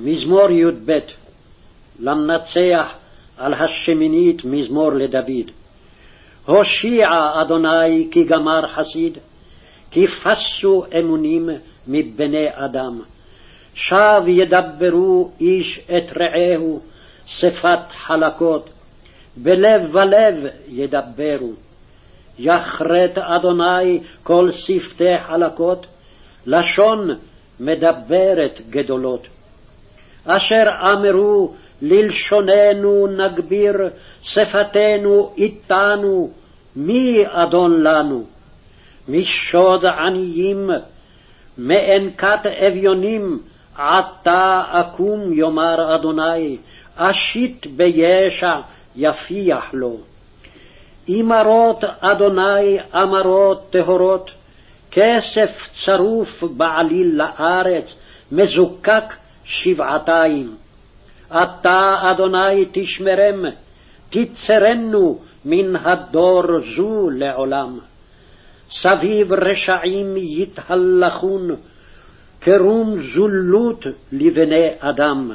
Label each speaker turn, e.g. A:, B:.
A: מזמור י"ב למנצח על השמינית מזמור לדוד. הושיע אדוני כי גמר חסיד, כי פסו אמונים מבני אדם. שב ידברו איש את רעהו שפת חלקות, בלב ולב ידברו. יכרת אדוני כל שפתי חלקות, לשון מדברת גדולות. אשר אמרו ללשוננו נגביר, שפתנו איתנו, מי אדון לנו? משוד עניים, מאנקת אביונים, עתה אקום יאמר אדוני, אשית בישע יפיח לו. אמרות אדוני אמרות טהורות, כסף צרוף בעליל לארץ, מזוקק שבעתיים. אתה, אדוני, תשמרם, תצרנו מן הדור זו לעולם. סביב רשעים יתהלכון, כרום זולות לבני אדם.